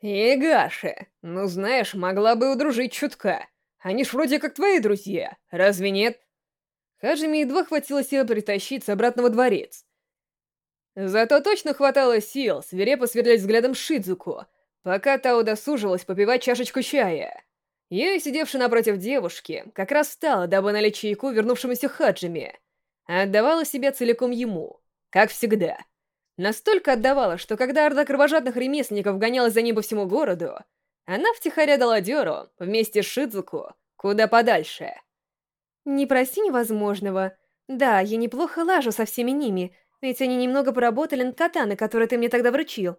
Игаши, ну знаешь, могла бы удружить чутка. Они ж вроде как твои друзья, разве нет? Хаджими едва хватило сил притащиться обратно во дворец. Зато точно хватало сил свирепо сверлять взглядом Шидзуку, пока та удосужилась попивать чашечку чая. Юй, сидевшая напротив девушки, как раз встала, дабы налить чайку вернувшемуся Хаджими. Отдавала себя целиком ему, как всегда. Настолько отдавала, что когда орда кровожадных ремесленников гонялась за ним по всему городу, она втихаря дала дёру вместе с Шидзуку куда подальше. «Не проси невозможного. Да, я неплохо лажу со всеми ними, ведь они немного поработали над катаной, которую ты мне тогда вручил.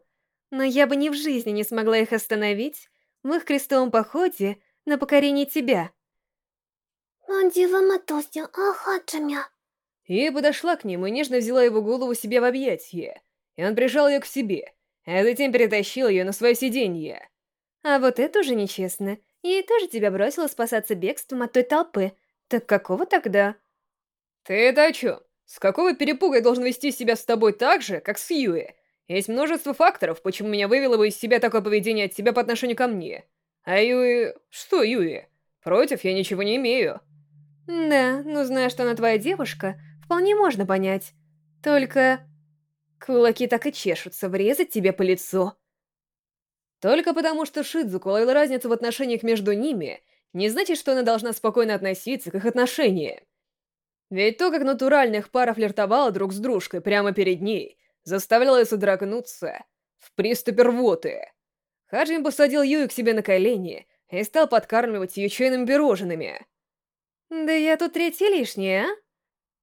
Но я бы ни в жизни не смогла их остановить в их крестовом походе на покорение тебя». И подошла к нему и нежно взяла его голову себе в объятье, и он прижал ее к себе, а затем перетащил ее на свое сиденье. А вот это уже нечестно. Я тоже тебя бросила спасаться бегством от той толпы. Так какого тогда? Ты это о чем? С какого перепуга я должен вести себя с тобой так же, как с Юи? Есть множество факторов, почему меня вывело бы из себя такое поведение от тебя по отношению ко мне. А Юи... Что Юи? Против я ничего не имею. Да, ну зная, что она твоя девушка, вполне можно понять. Только... Кулаки так и чешутся врезать тебе по лицу. Только потому, что Шидзуку ловила разницу в отношениях между ними, не значит, что она должна спокойно относиться к их отношениям. Ведь то, как натурально их пара флиртовала друг с дружкой прямо перед ней, заставляло ее содрогнуться в приступе рвоты. Хаджин посадил Юи к себе на колени и стал подкармливать ее чайными пирожными. «Да я тут третья лишняя, а?»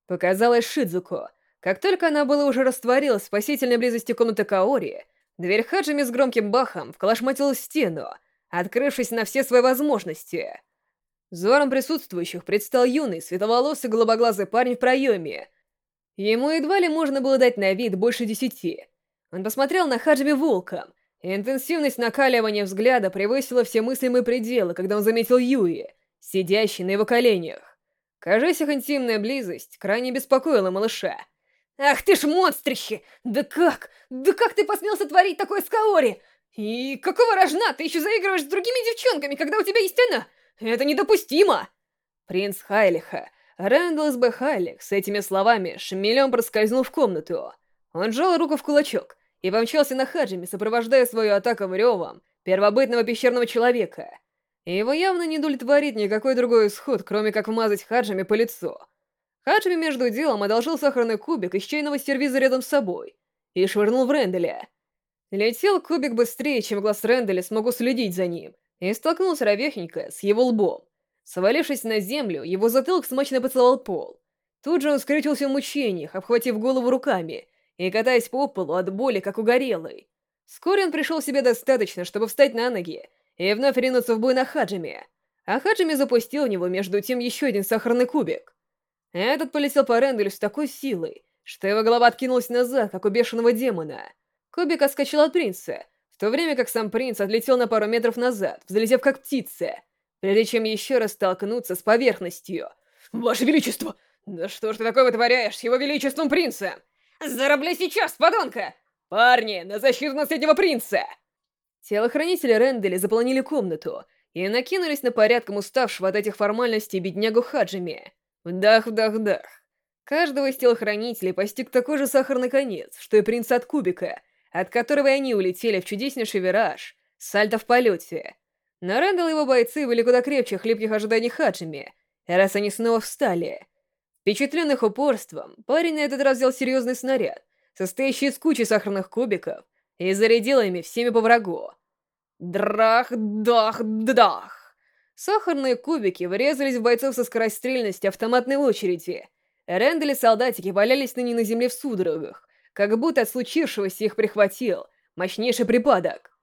Показалось Шидзуко. Как только она была уже растворилась в спасительной близости комнаты Каори, Дверь Хаджими с громким бахом вколошматила стену, открывшись на все свои возможности. Взором присутствующих предстал юный, светловолосый, голубоглазый парень в проеме. Ему едва ли можно было дать на вид больше десяти. Он посмотрел на Хаджими волком, и интенсивность накаливания взгляда превысила все мыслимые пределы, когда он заметил Юи, сидящий на его коленях. Кажись, их интимная близость крайне беспокоила малыша. «Ах ты ж монстрище! Да как? Да как ты посмел сотворить такое с Каори? И какого рожна ты еще заигрываешь с другими девчонками, когда у тебя есть она? Это недопустимо!» Принц Хайлиха, Рэндалл Б. Хайлих, с этими словами шмелем проскользнул в комнату. Он сжал руку в кулачок и помчался на Хаджими, сопровождая свою атаку ревом первобытного пещерного человека. Его явно не удовлетворит никакой другой исход, кроме как вмазать Хаджими по лицу. Хаджими между делом одолжил сахарный кубик из чайного сервиза рядом с собой и швырнул в Ренделя. Летел кубик быстрее, чем глаз Ренделя смог уследить за ним, и столкнулся ровехенько с его лбом. Свалившись на землю, его затылок смачно поцеловал пол. Тут же он скрючился в мучениях, обхватив голову руками и катаясь по полу от боли, как угорелый. Вскоре он пришел в себя достаточно, чтобы встать на ноги и вновь ринуться в бой на Хаджиме. А Хаджими запустил в него между тем еще один сахарный кубик. Этот полетел по Ренделю с такой силой, что его голова откинулась назад, как у бешеного демона. Кубик отскочил от принца, в то время как сам принц отлетел на пару метров назад, взлетев как птица, прежде чем еще раз столкнуться с поверхностью. «Ваше Величество! Да что ж ты такое вытворяешь с его величеством принца? Заробляй сейчас, подонка! Парни, на защиту наследнего принца!» Телохранители Ренделя заполонили комнату и накинулись на порядком уставшего от этих формальностей беднягу Хаджими. Вдах, вдах, вдах. Каждого из телохранителей постиг такой же сахарный конец, что и принц от кубика, от которого они улетели в чудеснейший вираж, сальто в полете. Но Рэндалл и его бойцы были куда крепче хлипких ожиданий Хаджими, раз они снова встали. Впечатленный их упорством, парень на этот раз взял серьезный снаряд, состоящий из кучи сахарных кубиков, и зарядил ими всеми по врагу. Драх, дах, дах. Сахарные кубики врезались в бойцов со скорострельностью автоматной очереди. Рэндаль и солдатики валялись ныне на земле в судорогах, как будто от случившегося их прихватил мощнейший припадок.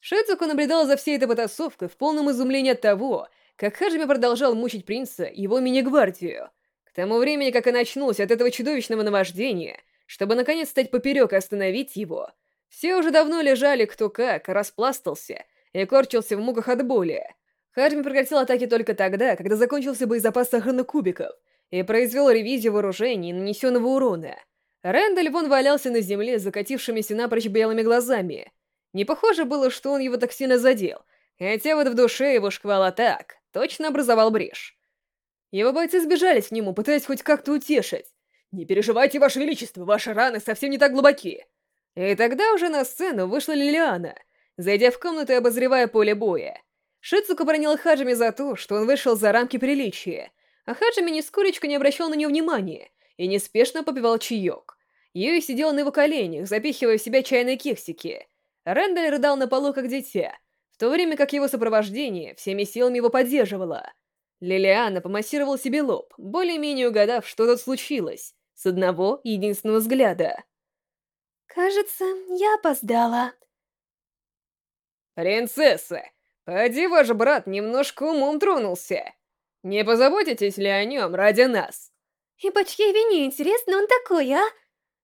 Шицуку наблюдал за всей этой потасовкой в полном изумлении от того, как Хаджими продолжал мучить принца и его мини-гвардию. К тому времени, как он очнулся от этого чудовищного наваждения, чтобы наконец стать поперек и остановить его, все уже давно лежали кто как, распластался и корчился в муках от боли, Хаджими прекратил атаки только тогда, когда закончился боезапас сахарных кубиков и произвел ревизию вооружений и нанесенного урона. Рэндаль вон валялся на земле с закатившимися напрочь белыми глазами. Не похоже было, что он его так сильно задел, хотя вот в душе его шквал атак точно образовал брешь. Его бойцы сбежались к нему, пытаясь хоть как-то утешить. «Не переживайте, Ваше Величество, ваши раны совсем не так глубоки!» И тогда уже на сцену вышла Лилиана, зайдя в комнату и обозревая поле боя. Шицука бронила Хаджими за то, что он вышел за рамки приличия, а Хаджими нисколечко не обращал на нее внимания и неспешно попивал чаек. Юи сидела на его коленях, запихивая в себя чайные кексики. Рэндаль рыдал на полу, как дитя, в то время как его сопровождение всеми силами его поддерживало. Лилиана помассировал себе лоб, более-менее угадав, что тут случилось, с одного единственного взгляда. «Кажется, я опоздала». «Принцесса, поди ваш брат немножко умом тронулся. Не позаботитесь ли о нем ради нас?» «И по чьей вине, интересно, он такой, а?»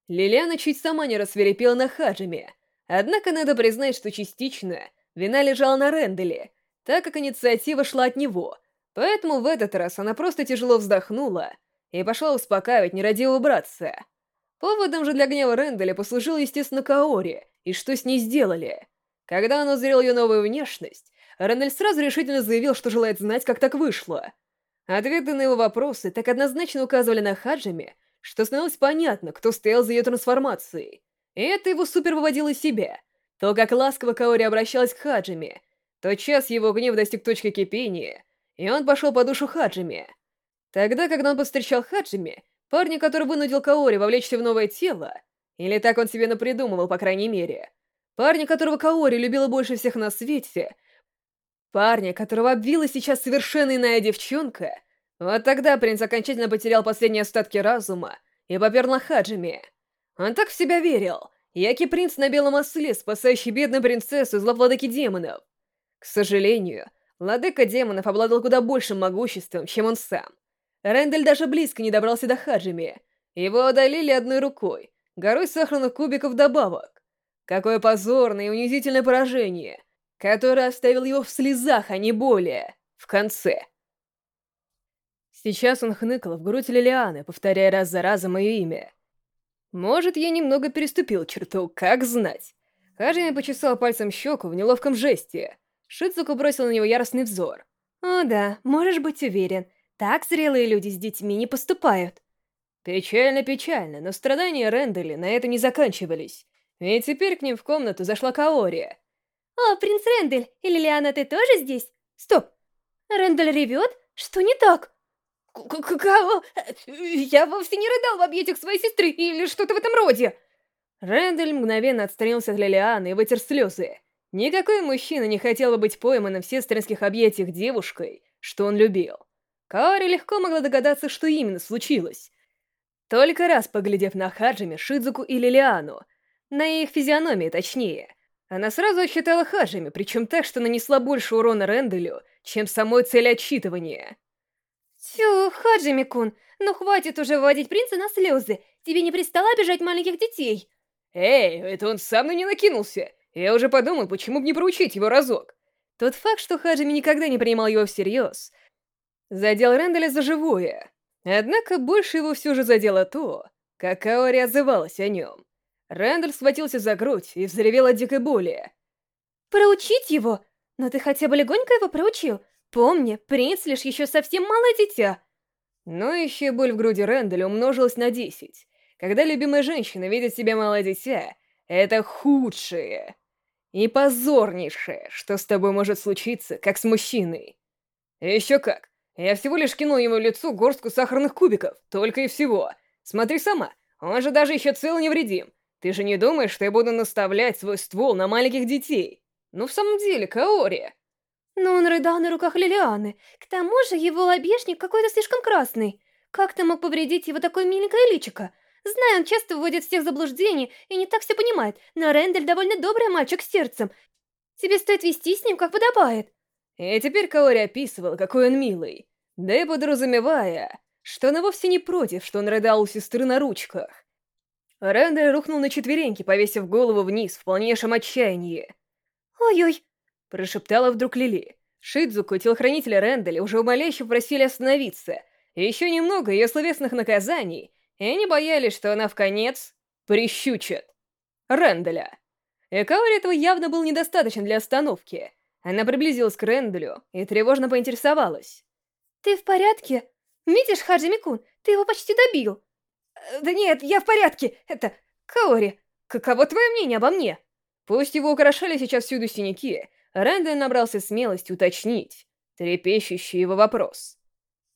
Лилиана чуть сама не рассверепела на Хаджиме. Однако надо признать, что частично вина лежала на Ренделе, так как инициатива шла от него. Поэтому в этот раз она просто тяжело вздохнула и пошла успокаивать нерадивого братца. Поводом же для гнева Ренделя послужил, естественно, Каори, и что с ней сделали. Когда он узрел ее новую внешность, Рендель сразу решительно заявил, что желает знать, как так вышло. Ответы на его вопросы так однозначно указывали на Хаджиме, что становилось понятно, кто стоял за ее трансформацией. И это его супер выводило из себя. То, как ласково Каори обращалась к Хаджиме, тот час его гнев достиг точки кипения, и он пошел по душу Хаджиме. Тогда, когда он повстречал Хаджиме, парня, который вынудил Каори вовлечься в новое тело, или так он себе напридумывал, по крайней мере, парня, которого Каори любила больше всех на свете, Парня, которого обвила сейчас совершенно иная девчонка, вот тогда принц окончательно потерял последние остатки разума и попер на Хаджими. Он так в себя верил, яки принц на белом осле, спасающий бедную принцессу из владыки демонов. К сожалению, владыка демонов обладал куда большим могуществом, чем он сам. Рендель даже близко не добрался до Хаджими. Его одолели одной рукой, горой сахарных кубиков добавок. Какое позорное и унизительное поражение! Который оставил его в слезах, а не более, в конце. Сейчас он хныкал в грудь Лилианы, повторяя раз за разом ее имя. Может, я немного переступил черту, как знать. Хажими почесал пальцем щеку в неловком жесте. Шицуку бросил на него яростный взор. «О да, можешь быть уверен, так зрелые люди с детьми не поступают». Печально-печально, но страдания Рэндали на этом не заканчивались. И теперь к ним в комнату зашла Каори. «О, принц Рендель, и Лилиана, ты тоже здесь?» «Стоп! Рендель ревет? Что не так?» «Кого? Я вовсе не рыдал в объятиях своей сестры или что-то в этом роде!» Рендель мгновенно отстранился от Лилианы и вытер слезы. Никакой мужчина не хотел бы быть пойманным в сестринских объятиях девушкой, что он любил. Каори легко могла догадаться, что именно случилось. Только раз поглядев на Хаджими, Шидзуку и Лилиану, на их физиономии точнее, она сразу считала Хаджими, причем так, что нанесла больше урона Ренделю, чем самой цели отчитывания. Тю, Хаджими-кун, ну хватит уже выводить принца на слезы. Тебе не пристало обижать маленьких детей. Эй, это он сам на не накинулся. Я уже подумал, почему бы не проучить его разок. Тот факт, что Хаджими никогда не принимал его всерьез, задел Ренделя за живое. Однако больше его все же задело то, как Каори отзывалась о нем. Рэндаль схватился за грудь и взревел от дикой боли. «Проучить его? Но ты хотя бы легонько его проучил? Помни, принц лишь еще совсем малое дитя!» Но еще боль в груди Рэндалля умножилась на десять. Когда любимая женщина видит себя малое дитя, это худшее и позорнейшее, что с тобой может случиться, как с мужчиной. Еще как. Я всего лишь кинул ему в лицо горстку сахарных кубиков, только и всего. Смотри сама, он же даже еще цел невредим. Ты же не думаешь, что я буду наставлять свой ствол на маленьких детей? Ну, в самом деле, Каори. Но он рыдал на руках Лилианы. К тому же его лобешник какой-то слишком красный. Как ты мог повредить его такое миленькое личико? Знаю, он часто вводит всех в заблуждение и не так все понимает, но Рендель довольно добрый мальчик с сердцем. Тебе стоит вести с ним, как подобает. И теперь Каори описывал, какой он милый. Да и подразумевая, что она вовсе не против, что он рыдал у сестры на ручках. Рэндаль рухнул на четвереньки, повесив голову вниз в полнейшем отчаянии. «Ой-ой!» — прошептала вдруг Лили. Шидзуку и телохранителя Рэндалля уже умоляюще просили остановиться. еще немного ее словесных наказаний, и они боялись, что она в конец прищучит Рэндаля. и этого явно было недостаточно для остановки. Она приблизилась к Ренделю и тревожно поинтересовалась. «Ты в порядке? Видишь, Хаджими-кун, ты его почти добил!» «Э, «Да нет, я в порядке! Это... Каори, каково твое мнение обо мне?» Пусть его украшали сейчас всюду синяки, Рэндаль набрался смелости уточнить трепещущий его вопрос.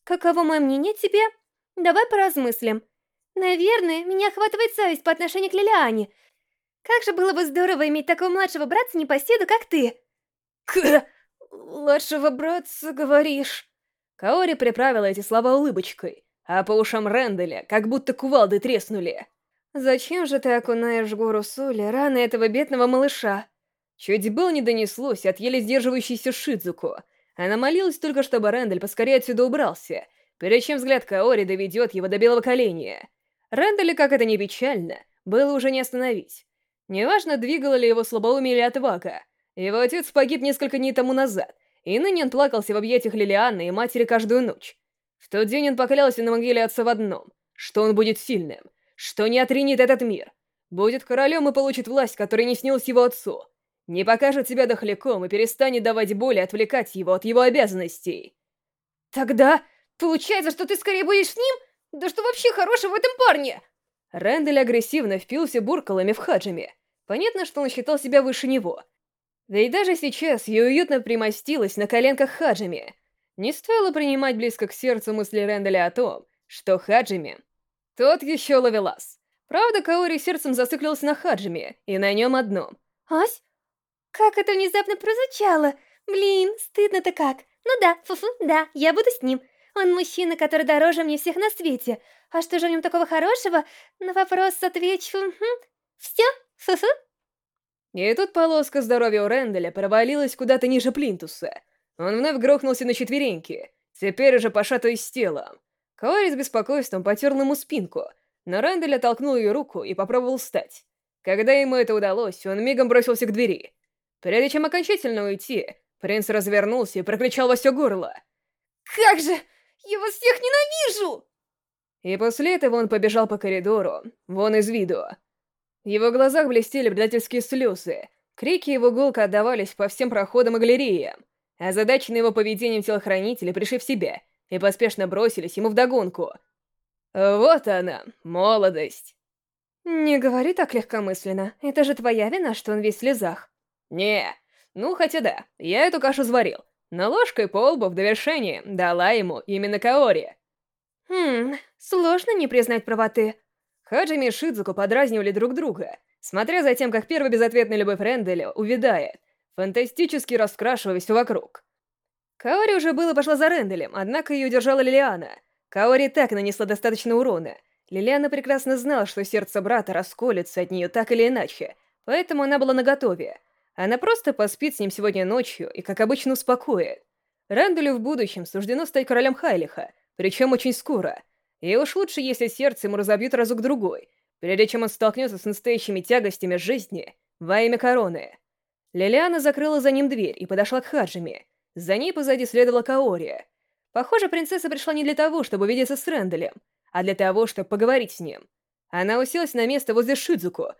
«Каково мое мнение тебе? Давай поразмыслим. Наверное, меня охватывает совесть по отношению к Лилиане. Как же было бы здорово иметь такого младшего братца-непоседу, как ты!» «К... младшего братца, говоришь?» Каори приправила эти слова улыбочкой, а по ушам Ренделя как будто кувалды треснули. «Зачем же ты окунаешь в гору соли раны этого бедного малыша?» Чуть было не донеслось от еле сдерживающейся Шидзуку. Она молилась только, чтобы Рэндаль поскорее отсюда убрался, перед чем взгляд Каори доведет его до белого коленя. Рэндалля, как это ни печально, было уже не остановить. Неважно, двигало ли его слабоумие или отвага, его отец погиб несколько дней тому назад, и ныне он плакался в объятиях Лилианы и матери каждую ночь. В тот день он поклялся на могиле отца в одном, что он будет сильным, что не отринет этот мир, будет королем и получит власть, которая не снилась его отцу, не покажет себя дохляком и перестанет давать боль и отвлекать его от его обязанностей. Тогда получается, что ты скорее будешь с ним? Да что вообще хорошего в этом парне? Рэндаль агрессивно впился буркалами в Хаджими. Понятно, что он считал себя выше него. Да и даже сейчас я уютно примостилась на коленках Хаджими. Не стоило принимать близко к сердцу мысли Рэндаля о том, что Хаджими... Тот еще ловелас. Правда, Каори сердцем зациклился на Хаджими, и на нем одном. «Ась, как это внезапно прозвучало! Блин, стыдно-то как! Ну да, фу-фу, да, я буду с ним. Он мужчина, который дороже мне всех на свете. А что же в нем такого хорошего? На вопрос отвечу... Все, фу-фу. И тут полоска здоровья у Ренделя провалилась куда-то ниже плинтуса. Он вновь грохнулся на четвереньки, теперь уже пошатываясь телом. Каори с беспокойством потер ему спинку, но Рендель оттолкнул ее руку и попробовал встать. Когда ему это удалось, он мигом бросился к двери. Прежде чем окончательно уйти, принц развернулся и прокричал во все горло. «Как же! Я вас всех ненавижу!» И после этого он побежал по коридору, вон из виду. В его глазах блестели предательские слезы, крики его гулко отдавались по всем проходам и галереям, а задачи на его поведением телохранители пришли в себя и поспешно бросились ему вдогонку. Вот она, молодость. Не говори так легкомысленно, это же твоя вина, что он весь в слезах. Не, ну хотя да, я эту кашу сварил. Но ложкой по лбу в довершение дала ему именно Каори. Хм, сложно не признать правоты. Хаджими и Шидзуку подразнивали друг друга, смотря за тем, как первый безответный любовь Ренделя увядает, фантастически раскрашивая все вокруг. Каори уже было пошла за Ренделем, однако ее удержала Лилиана. Каори так нанесла достаточно урона. Лилиана прекрасно знала, что сердце брата расколется от нее так или иначе, поэтому она была наготове. Она просто поспит с ним сегодня ночью и, как обычно, успокоит. Рандалю в будущем суждено стать королем Хайлиха, причем очень скоро. И уж лучше, если сердце ему разобьют разок-другой, прежде чем он столкнется с настоящими тягостями жизни во имя короны. Лилиана закрыла за ним дверь и подошла к Хаджиме. За ней позади следовала Каори. Похоже, принцесса пришла не для того, чтобы увидеться с Рэндалем, а для того, чтобы поговорить с ним. Она уселась на место возле Шидзуку,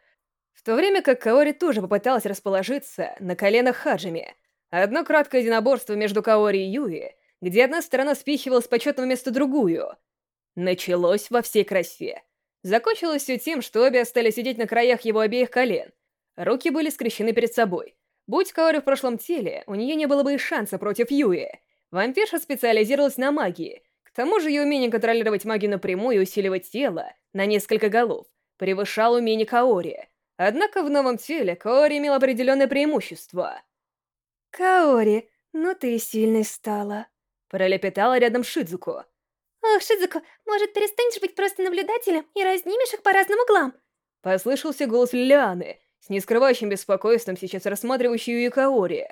в то время как Каори тоже попыталась расположиться на коленах Хаджими. Одно краткое единоборство между Каори и Юи, где одна сторона спихивала с почетного места другую, началось во всей красе. Закончилось все тем, что обе остались сидеть на краях его обеих колен. Руки были скрещены перед собой. Будь Каори в прошлом теле, у нее не было бы и шанса против Юи. Вампирша специализировалась на магии. К тому же ее умение контролировать магию напрямую и усиливать тело на несколько голов превышало умение Каори. Однако в новом теле Каори имел определенное преимущество. «Каори, ну ты сильной стала», — пролепетала рядом Шидзуку. «Ох, Шидзуку, может, перестанешь быть просто наблюдателем и разнимешь их по разным углам?» Послышался голос Лилианы, с нескрывающим беспокойством сейчас рассматривающей ее Каори.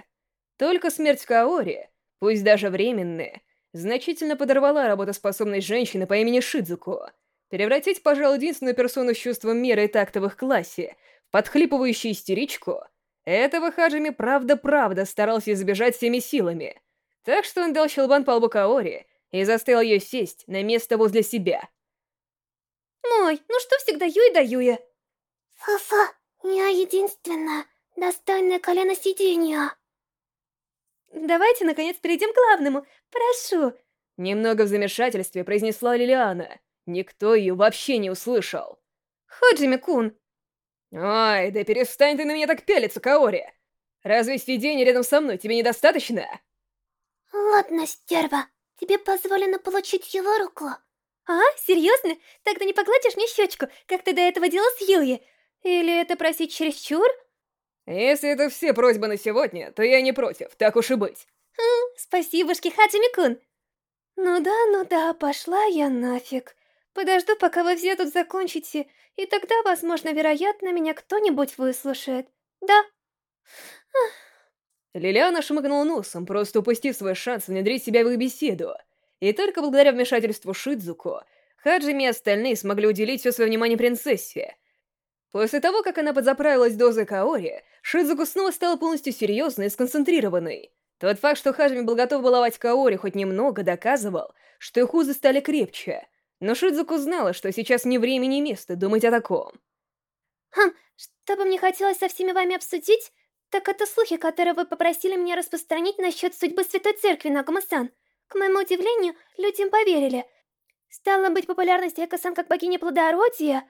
Только смерть Каори, пусть даже временная, значительно подорвала работоспособность женщины по имени Шидзуку. Превратить, пожалуй, единственную персону с чувством меры и тактовых классе подхлипывающую истеричку, этого Хаджими правда-правда старался избежать всеми силами. Так что он дал щелбан по лбу Каори и заставил ее сесть на место возле себя. «Ой, ну что всегда Юй да Юя?» «Фу-фу, я единственная достойное колено сиденья. Давайте, наконец, перейдем к главному. Прошу. Немного в замешательстве произнесла Лилиана. Никто ее вообще не услышал. Ходжими-кун. Ой, да перестань ты на меня так пялиться, Каори. Разве сведения рядом со мной тебе недостаточно? Ладно, стерва. Тебе позволено получить его руку. А, серьезно? Тогда не погладишь мне щечку, как ты до этого делал с Юи? Или это просить чересчур? Если это все просьбы на сегодня, то я не против, так уж и быть. Хм, спасибошки, Хаджими-кун. Ну да, ну да, пошла я нафиг. Подожду, пока вы все тут закончите, и тогда, возможно, вероятно, меня кто-нибудь выслушает. Да. Лилиана шмыгнула носом, просто упустив свой шанс внедрить себя в их беседу. И только благодаря вмешательству Шидзуко, Хаджими и остальные смогли уделить все свое внимание принцессе. После того, как она подзаправилась дозой Каори, Шидзуко снова стала полностью серьезной и сконцентрированной. Тот факт, что Хаджими был готов баловать Каори хоть немного, доказывал, что их узы стали крепче. Но Шидзуко знала, что сейчас не время, ни место думать о таком. Хм, что бы мне хотелось со всеми вами обсудить, так это слухи, которые вы попросили меня распространить насчет судьбы Святой Церкви Нагума-сан. К моему удивлению, люди им поверили. Стало быть, популярность Эко-сан как богини плодородия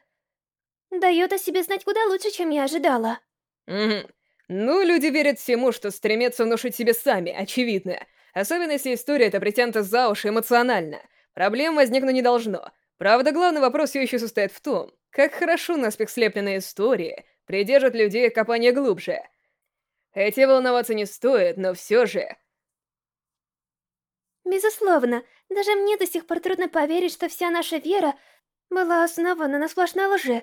дает о себе знать куда лучше, чем я ожидала. Угу. Ну, люди верят всему, что стремятся внушить себе сами, очевидно. Особенно если история эта притянута за уши эмоционально. Проблем возникнуть не должно. Правда, главный вопрос все еще состоит в том, как хорошо наспех слепленные истории придержат людей копания глубже. Хотя волноваться не стоит, но все же... Безусловно, даже мне до сих пор трудно поверить, что вся наша вера была основана на сплошной лжи.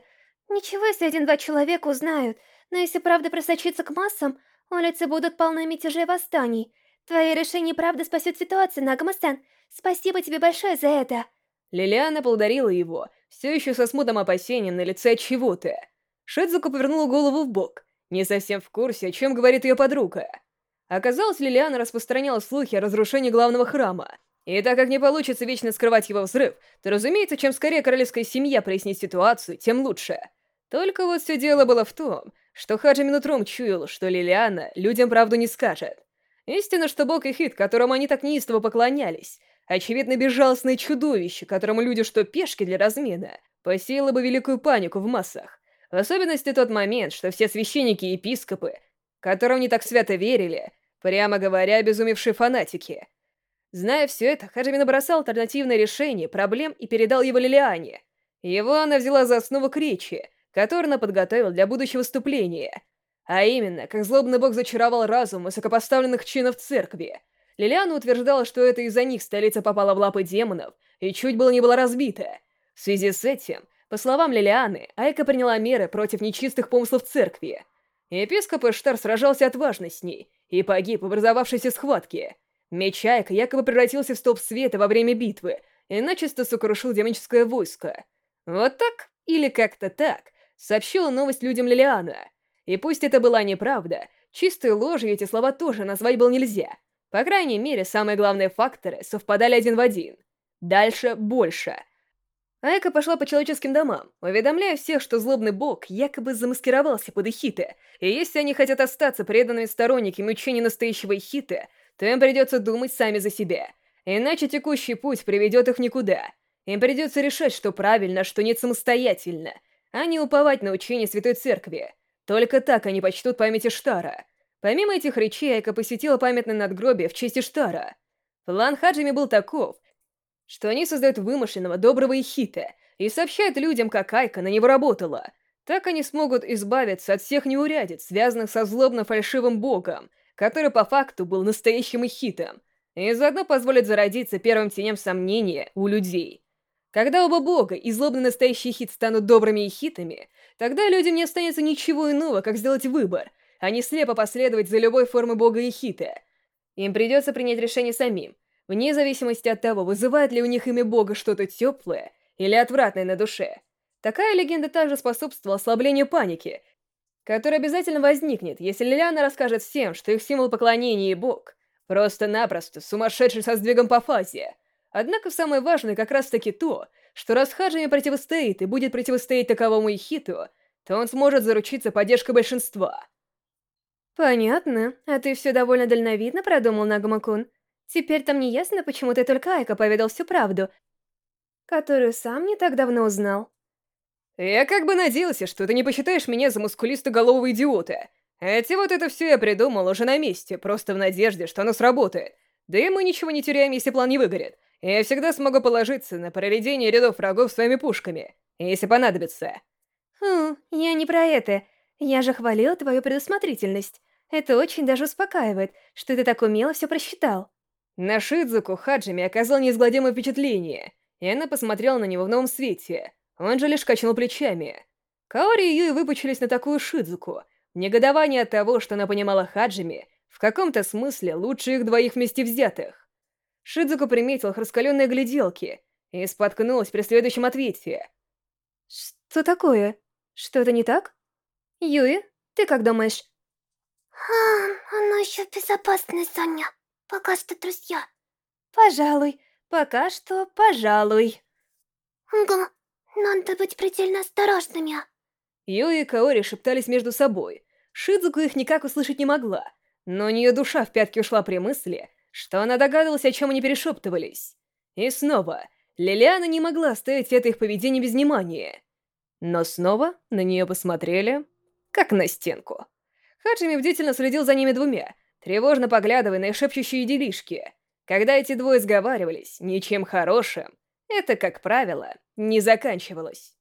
Ничего, если один-два человека узнают, но если правда просочится к массам, улицы будут полны мятежей восстаний. Твое решение правда спасет ситуацию, Нагама-сан. Спасибо тебе большое за это. Лилиана благодарила его, все еще со смутным опасением на лице от чего-то. Шидзука повернула голову в бок, не совсем в курсе, о чем говорит ее подруга. Оказалось, Лилиана распространяла слухи о разрушении главного храма. И так как не получится вечно скрывать его взрыв, то, разумеется, чем скорее королевская семья прояснит ситуацию, тем лучше. Только вот все дело было в том, что Хаджи минутром чуял, что Лилиана людям правду не скажет. Истина, что бог и хит, которому они так неистово поклонялись, очевидно безжалостное чудовище, которому люди что пешки для размена, посеяло бы великую панику в массах. В особенности тот момент, что все священники и епископы, которым не так свято верили, прямо говоря, обезумевшие фанатики. Зная все это, Хаджими набросал альтернативное решение проблем и передал его Лилиане. Его она взяла за основу к речи, который она подготовила для будущего выступления. А именно, как злобный бог зачаровал разум высокопоставленных чинов церкви. Лилиана утверждала, что это из-за них столица попала в лапы демонов и чуть было не была разбита. В связи с этим, по словам Лилианы, Айка приняла меры против нечистых помыслов церкви. Епископ Эштар сражался отважно с ней и погиб в образовавшейся схватке. Меч Айка якобы превратился в столб света во время битвы и начисто сокрушил демоническое войско. Вот так, или как-то так, сообщила новость людям Лилиана. И пусть это была неправда, чистой ложью эти слова тоже назвать было нельзя. По крайней мере, самые главные факторы совпадали один в один. Дальше больше. Айка пошла по человеческим домам, уведомляя всех, что злобный бог якобы замаскировался под Ихита, и если они хотят остаться преданными сторонниками учения настоящего Ихита, то им придется думать сами за себя. Иначе текущий путь приведет их никуда. Им придется решать, что правильно, а что нет самостоятельно — а не уповать на учение Святой Церкви. Только так они почтут память Иштара. Помимо этих речей, Айка посетила памятное надгробие в честь Иштара. План Хаджими был таков, что они создают вымышленного доброго Ихита и сообщают людям, как Айка на него работала. Так они смогут избавиться от всех неурядиц, связанных со злобно-фальшивым богом, который по факту был настоящим Ихитом, и заодно позволят зародиться первым теням сомнения у людей. Когда оба бога и злобный настоящий хит станут добрыми и хитами, тогда людям не останется ничего иного, как сделать выбор, а не слепо последовать за любой формой бога и хита. Им придется принять решение самим, вне зависимости от того, вызывает ли у них имя бога что-то теплое или отвратное на душе. Такая легенда также способствовала ослаблению паники, которая обязательно возникнет, если Лилиана расскажет всем, что их символ поклонения и бог просто-напросто сумасшедший со сдвигом по фазе — Однако самое важное как раз-таки то, что раз Хаджими противостоит и будет противостоять таковому Ихиту, то он сможет заручиться поддержкой большинства. Понятно. А ты все довольно дальновидно продумал, Нагамакун. Теперь-то мне ясно, почему ты только Айка поведал всю правду, которую сам не так давно узнал. Я как бы надеялся, что ты не посчитаешь меня за мускулистоголового идиота. Эти вот это все я придумал уже на месте, просто в надежде, что оно сработает. Да и мы ничего не теряем, если план не выгорит. Я всегда смогу положиться на проредение рядов врагов своими пушками, если понадобится. Хм, я не про это. Я же хвалила твою предусмотрительность. Это очень даже успокаивает, что ты так умело все просчитал. На Шидзуку Хаджими оказал неизгладимое впечатление, и она посмотрела на него в новом свете. Он же лишь качнул плечами. Каори и Юи выпучились на такую Шидзуку. Негодование от того, что она понимала Хаджими, в каком-то смысле лучше их двоих вместе взятых. Шидзуку приметил их раскаленные гляделки и споткнулась при следующем ответе. «Что такое? Что-то не так? Юи, ты как думаешь?» А, она еще в безопасной зоне. Пока что друзья. Пожалуй. Пока что, пожалуй. Ага, надо быть предельно осторожными. Юи и Каори шептались между собой. Шидзуку их никак услышать не могла, но у нее душа в пятки ушла при мысли, что она догадывалась, о чем они перешептывались. И снова, Лилиана не могла оставить это их поведение без внимания. Но снова на нее посмотрели, как на стенку. Хаджими бдительно следил за ними двумя, тревожно поглядывая на их шепчущие делишки. Когда эти двое сговаривались ничем хорошим, это, как правило, не заканчивалось.